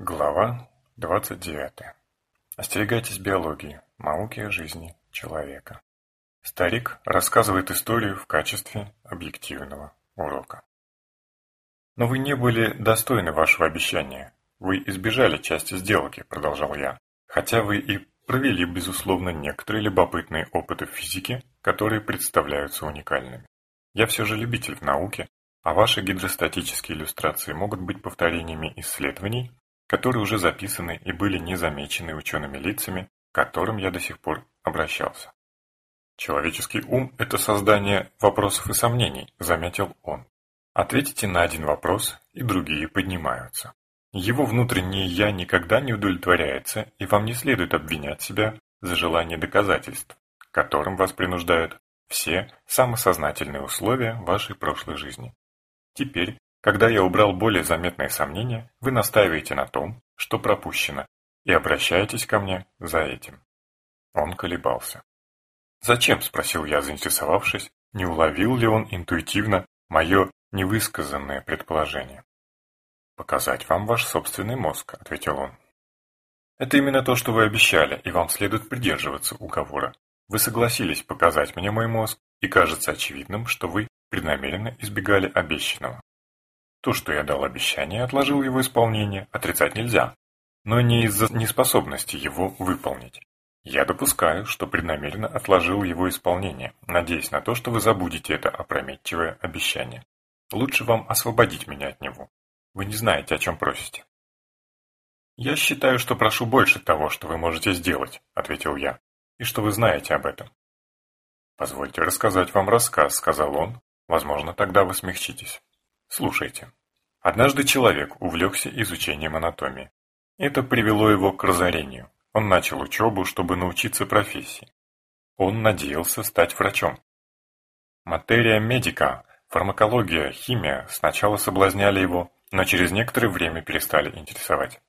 Глава 29. Остерегайтесь биологии, науки о жизни человека. Старик рассказывает историю в качестве объективного урока. Но вы не были достойны вашего обещания. Вы избежали части сделки, продолжал я. Хотя вы и провели, безусловно, некоторые любопытные опыты в физике, которые представляются уникальными. Я все же любитель в науке, а ваши гидростатические иллюстрации могут быть повторениями исследований, которые уже записаны и были не замечены учеными лицами, к которым я до сих пор обращался. «Человеческий ум – это создание вопросов и сомнений», – заметил он. Ответите на один вопрос, и другие поднимаются. Его внутреннее «я» никогда не удовлетворяется, и вам не следует обвинять себя за желание доказательств, которым вас принуждают все самосознательные условия вашей прошлой жизни. Теперь когда я убрал более заметные сомнения, вы настаиваете на том, что пропущено, и обращаетесь ко мне за этим. Он колебался. «Зачем?» – спросил я, заинтересовавшись, не уловил ли он интуитивно мое невысказанное предположение. «Показать вам ваш собственный мозг», – ответил он. «Это именно то, что вы обещали, и вам следует придерживаться уговора. Вы согласились показать мне мой мозг, и кажется очевидным, что вы преднамеренно избегали обещанного. То, что я дал обещание и отложил его исполнение, отрицать нельзя, но не из-за неспособности его выполнить. Я допускаю, что преднамеренно отложил его исполнение, надеясь на то, что вы забудете это опрометчивое обещание. Лучше вам освободить меня от него. Вы не знаете, о чем просите. «Я считаю, что прошу больше того, что вы можете сделать», — ответил я, — «и что вы знаете об этом». «Позвольте рассказать вам рассказ», — сказал он. «Возможно, тогда вы смягчитесь». Слушайте. Однажды человек увлекся изучением анатомии. Это привело его к разорению. Он начал учебу, чтобы научиться профессии. Он надеялся стать врачом. Материя медика, фармакология, химия сначала соблазняли его, но через некоторое время перестали интересовать.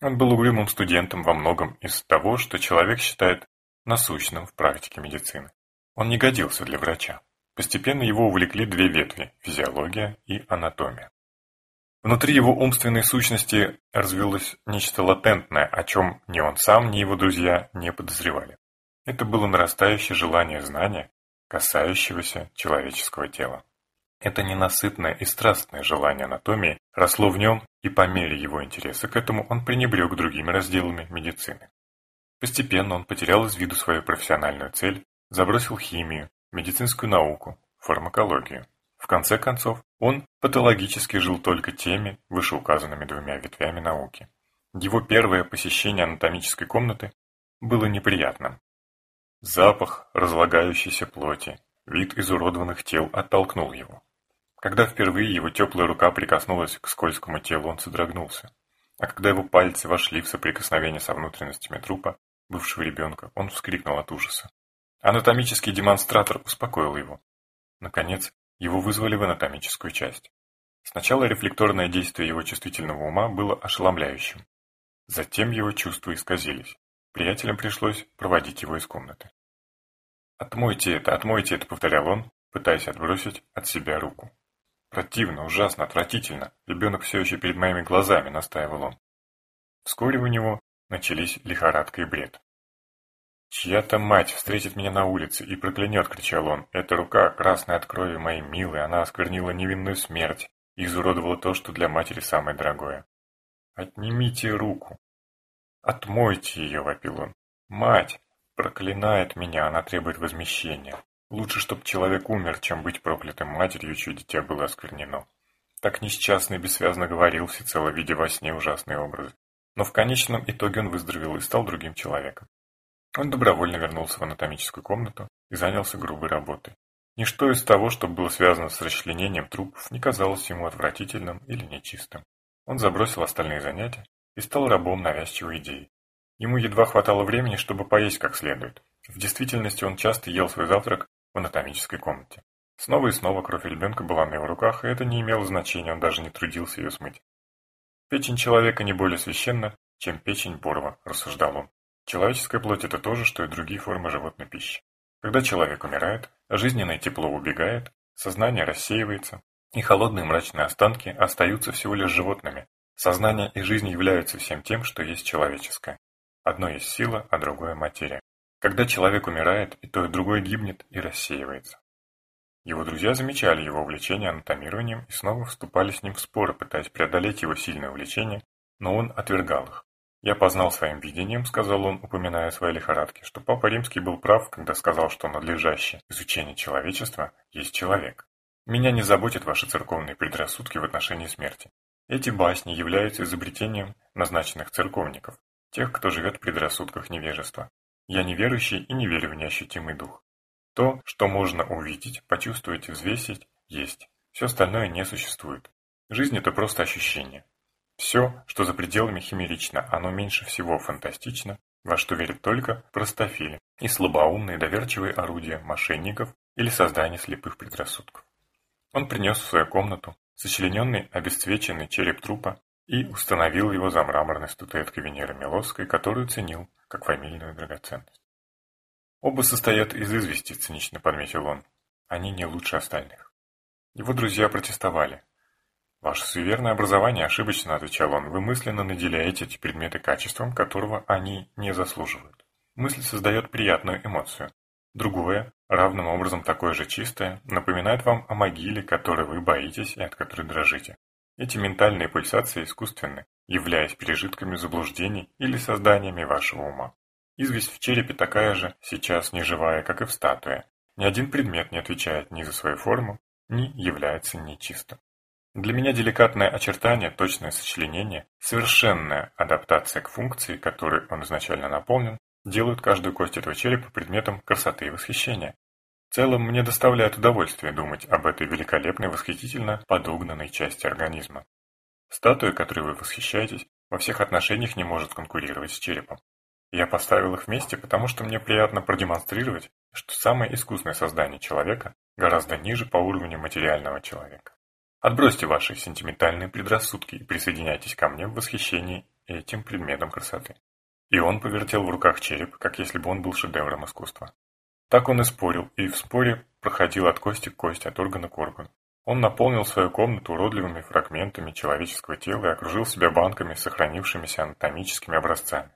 Он был угрюмым студентом во многом из того, что человек считает насущным в практике медицины. Он не годился для врача. Постепенно его увлекли две ветви – физиология и анатомия. Внутри его умственной сущности развилось нечто латентное, о чем ни он сам, ни его друзья не подозревали. Это было нарастающее желание знания, касающегося человеческого тела. Это ненасытное и страстное желание анатомии росло в нем, и по мере его интереса к этому он пренебрег другими разделами медицины. Постепенно он потерял из виду свою профессиональную цель, забросил химию, медицинскую науку, фармакологию. В конце концов, он патологически жил только теми вышеуказанными двумя ветвями науки. Его первое посещение анатомической комнаты было неприятным. Запах разлагающейся плоти, вид изуродованных тел оттолкнул его. Когда впервые его теплая рука прикоснулась к скользкому телу, он содрогнулся. А когда его пальцы вошли в соприкосновение со внутренностями трупа, бывшего ребенка, он вскрикнул от ужаса. Анатомический демонстратор успокоил его. Наконец, его вызвали в анатомическую часть. Сначала рефлекторное действие его чувствительного ума было ошеломляющим. Затем его чувства исказились. Приятелям пришлось проводить его из комнаты. «Отмойте это, отмойте это», — повторял он, пытаясь отбросить от себя руку. «Противно, ужасно, отвратительно. Ребенок все еще перед моими глазами», — настаивал он. Вскоре у него начались лихорадка и бред. «Чья-то мать встретит меня на улице и проклянет!» — кричал он. «Эта рука, красная от крови моей милой, она осквернила невинную смерть и изуродовала то, что для матери самое дорогое. Отнимите руку! Отмойте ее!» — вопил он. «Мать! Проклинает меня, она требует возмещения. Лучше, чтобы человек умер, чем быть проклятым матерью, чье дитя было осквернено». Так несчастный бессвязно говорил, всецело видя во сне ужасные образы. Но в конечном итоге он выздоровел и стал другим человеком. Он добровольно вернулся в анатомическую комнату и занялся грубой работой. Ничто из того, что было связано с расчленением трупов, не казалось ему отвратительным или нечистым. Он забросил остальные занятия и стал рабом навязчивой идеи. Ему едва хватало времени, чтобы поесть как следует. В действительности он часто ел свой завтрак в анатомической комнате. Снова и снова кровь ребенка была на его руках, и это не имело значения, он даже не трудился ее смыть. «Печень человека не более священна, чем печень Борова», – рассуждал он. Человеческая плоть – это то же, что и другие формы животной пищи. Когда человек умирает, жизненное тепло убегает, сознание рассеивается, и холодные мрачные останки остаются всего лишь животными, Сознание и жизнь являются всем тем, что есть человеческое. Одно есть сила, а другое материя. Когда человек умирает, и то, и другое гибнет и рассеивается. Его друзья замечали его увлечение анатомированием и снова вступали с ним в споры, пытаясь преодолеть его сильное увлечение, но он отвергал их. «Я познал своим видением», — сказал он, упоминая свои лихорадки, что Папа Римский был прав, когда сказал, что надлежащее изучение человечества есть человек. Меня не заботят ваши церковные предрассудки в отношении смерти. Эти басни являются изобретением назначенных церковников, тех, кто живет в предрассудках невежества. Я неверующий и не верю в неощутимый дух. То, что можно увидеть, почувствовать взвесить, есть. Все остальное не существует. Жизнь – это просто ощущение. Все, что за пределами химерично, оно меньше всего фантастично, во что верят только простофили и слабоумные доверчивые орудия мошенников или создание слепых предрассудков. Он принес в свою комнату сочлененный обесцвеченный череп трупа и установил его за мраморной статуэткой Венеры Милосской, которую ценил как фамильную драгоценность. Оба состоят из извести, цинично подметил он. Они не лучше остальных. Его друзья протестовали. «Ваше суеверное образование ошибочно», — отвечал он. «Вы мысленно наделяете эти предметы качеством, которого они не заслуживают. Мысль создает приятную эмоцию. Другое, равным образом такое же чистое, напоминает вам о могиле, которой вы боитесь и от которой дрожите. Эти ментальные пульсации искусственны, являясь пережитками заблуждений или созданиями вашего ума. Известь в черепе такая же, сейчас неживая, как и в статуе. Ни один предмет не отвечает ни за свою форму, ни является нечистым. Для меня деликатное очертание, точное сочленение, совершенная адаптация к функции, которой он изначально наполнен, делают каждую кость этого черепа предметом красоты и восхищения. В целом, мне доставляет удовольствие думать об этой великолепной, восхитительно подогнанной части организма. Статуя, которой вы восхищаетесь, во всех отношениях не может конкурировать с черепом. Я поставил их вместе, потому что мне приятно продемонстрировать, что самое искусное создание человека гораздо ниже по уровню материального человека. Отбросьте ваши сентиментальные предрассудки и присоединяйтесь ко мне в восхищении этим предметом красоты. И он повертел в руках череп, как если бы он был шедевром искусства. Так он и спорил, и в споре проходил от кости к кости, от органа к органу. Он наполнил свою комнату уродливыми фрагментами человеческого тела и окружил себя банками с сохранившимися анатомическими образцами.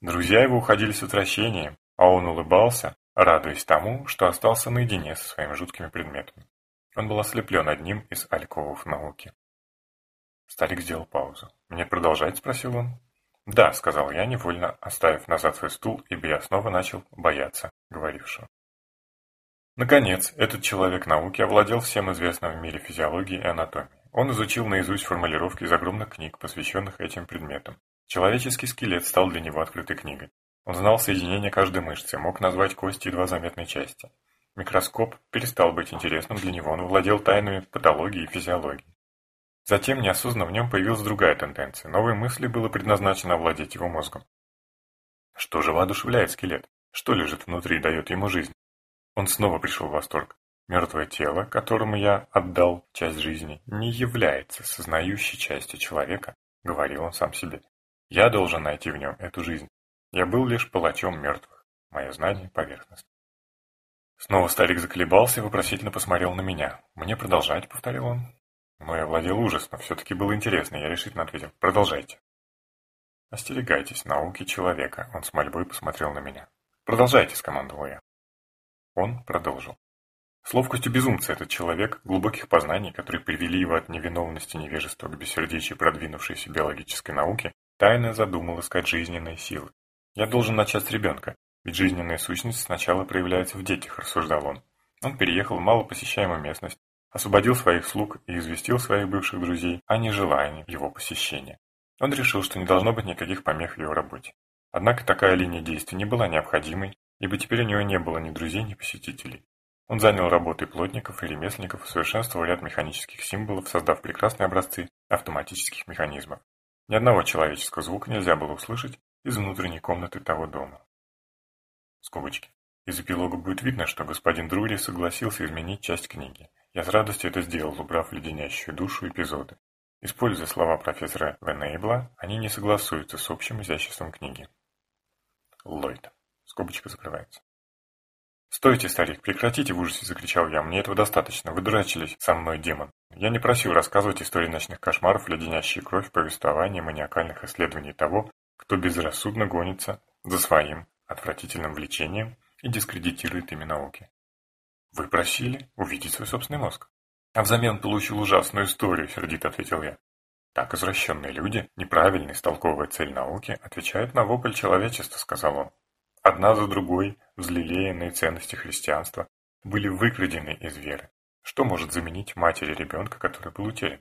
Друзья его уходили с отвращением, а он улыбался, радуясь тому, что остался наедине со своими жуткими предметами. Он был ослеплен одним из альковов науки. Старик сделал паузу. «Мне продолжать?» – спросил он. «Да», — сказал я, невольно оставив назад свой стул, ибо я снова начал бояться говорившего. Наконец, этот человек науки овладел всем известным в мире физиологией и анатомией. Он изучил наизусть формулировки из огромных книг, посвященных этим предметам. Человеческий скелет стал для него открытой книгой. Он знал соединение каждой мышцы, мог назвать кости едва заметной части. Микроскоп перестал быть интересным для него, он владел тайнами патологии и физиологии. Затем неосознанно в нем появилась другая тенденция. Новой мысли было предназначено овладеть его мозгом. Что же воодушевляет скелет? Что лежит внутри и дает ему жизнь? Он снова пришел в восторг. Мертвое тело, которому я отдал часть жизни, не является сознающей частью человека, говорил он сам себе. Я должен найти в нем эту жизнь. Я был лишь палачом мертвых. Мое знание поверхностно. Снова старик заколебался и вопросительно посмотрел на меня. «Мне продолжать?» — повторил он. Мной овладел ужас, но все-таки было интересно, я решительно ответил. Продолжайте. Остерегайтесь науки человека. Он с мольбой посмотрел на меня. Продолжайте, скомандовал я. Он продолжил. С ловкостью безумца этот человек, глубоких познаний, которые привели его от невиновности невежества к бессердечию продвинувшейся биологической науки, тайно задумал искать жизненные силы. Я должен начать с ребенка, ведь жизненная сущность сначала проявляется в детях, рассуждал он. Он переехал в малопосещаемую местность, освободил своих слуг и известил своих бывших друзей о нежелании его посещения. Он решил, что не должно быть никаких помех в его работе. Однако такая линия действий не была необходимой, ибо теперь у него не было ни друзей, ни посетителей. Он занял работой плотников и ремесленников, усовершенствовал ряд механических символов, создав прекрасные образцы автоматических механизмов. Ни одного человеческого звука нельзя было услышать из внутренней комнаты того дома. Скобочки. Из эпилога будет видно, что господин Друри согласился изменить часть книги. Я с радостью это сделал, убрав леденящую душу эпизоды. Используя слова профессора Венейбла, они не согласуются с общим изяществом книги. Ллойд. Скобочка закрывается. «Стойте, старик, прекратите в ужасе!» – закричал я. «Мне этого достаточно. Вы дурачились со мной, демон. Я не просил рассказывать истории ночных кошмаров, леденящие кровь, повествования маниакальных исследований того, кто безрассудно гонится за своим отвратительным влечением и дискредитирует ими науки. Вы просили увидеть свой собственный мозг. А взамен получил ужасную историю, сердито ответил я. Так извращенные люди, неправильно истолковывая цель науки, отвечают на вопль человечества, сказал он. Одна за другой взлелеянные ценности христианства были выкрадены из веры. Что может заменить матери ребенка, который был утерян?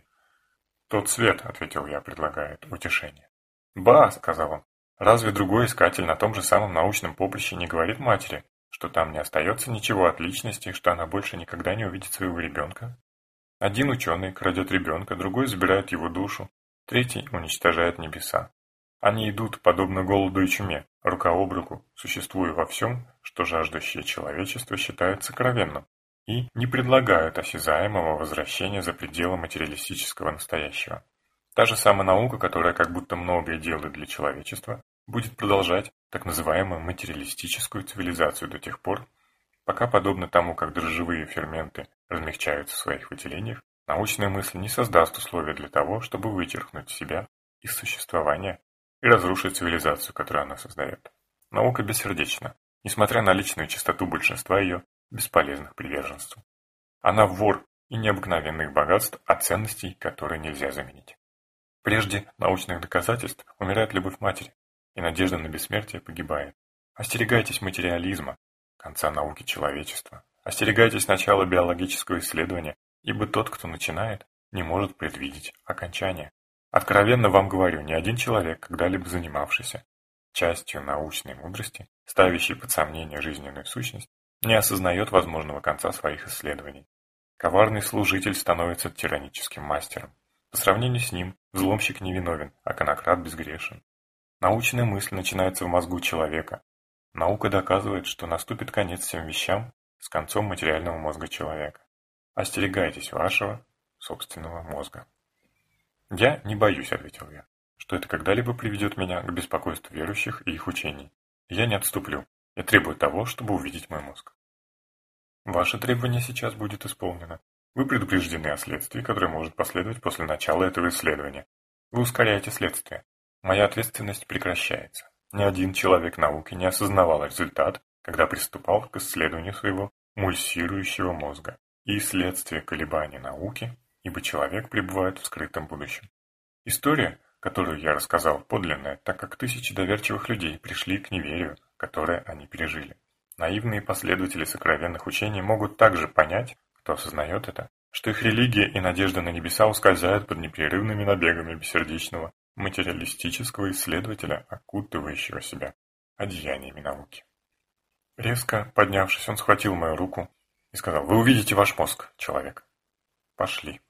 «Тот свет», — ответил я, предлагает утешение. «Ба», — сказал он, — «разве другой искатель на том же самом научном поприще не говорит матери, что там не остается ничего от личности, что она больше никогда не увидит своего ребенка? Один ученый крадет ребенка, другой забирает его душу, третий уничтожает небеса. Они идут, подобно голоду и чуме, рука об руку, существуя во всем, что жаждущее человечество считает сокровенным, и не предлагают осязаемого возвращения за пределы материалистического настоящего. Та же самая наука, которая как будто многое делает для человечества, будет продолжать так называемую материалистическую цивилизацию до тех пор, пока, подобно тому, как дрожжевые ферменты размягчаются в своих выделениях, научная мысль не создаст условия для того, чтобы вычеркнуть себя из существования и разрушить цивилизацию, которую она создает. Наука бессердечна, несмотря на личную чистоту большинства ее бесполезных приверженцев. Она вор и необыкновенных богатств, а ценностей, которые нельзя заменить. Прежде научных доказательств умирает любовь матери, и надежда на бессмертие погибает. Остерегайтесь материализма, конца науки человечества. Остерегайтесь начала биологического исследования, ибо тот, кто начинает, не может предвидеть окончание. Откровенно вам говорю, ни один человек, когда-либо занимавшийся частью научной мудрости, ставящий под сомнение жизненную сущность, не осознает возможного конца своих исследований. Коварный служитель становится тираническим мастером. По сравнению с ним, взломщик невиновен, а конократ безгрешен. Научная мысль начинается в мозгу человека. Наука доказывает, что наступит конец всем вещам с концом материального мозга человека. Остерегайтесь вашего собственного мозга. «Я не боюсь», — ответил я, — «что это когда-либо приведет меня к беспокойству верующих и их учений. Я не отступлю. Я требую того, чтобы увидеть мой мозг». «Ваше требование сейчас будет исполнено. Вы предупреждены о следствии, которое может последовать после начала этого исследования. Вы ускоряете следствие. Моя ответственность прекращается. Ни один человек науки не осознавал результат, когда приступал к исследованию своего мульсирующего мозга и следствие колебаний науки, ибо человек пребывает в скрытом будущем. История, которую я рассказал, подлинная, так как тысячи доверчивых людей пришли к неверию, которое они пережили. Наивные последователи сокровенных учений могут также понять, кто осознает это, что их религия и надежда на небеса ускользают под непрерывными набегами бессердечного материалистического исследователя, окутывающего себя одеяниями науки. Резко поднявшись, он схватил мою руку и сказал, «Вы увидите ваш мозг, человек. Пошли».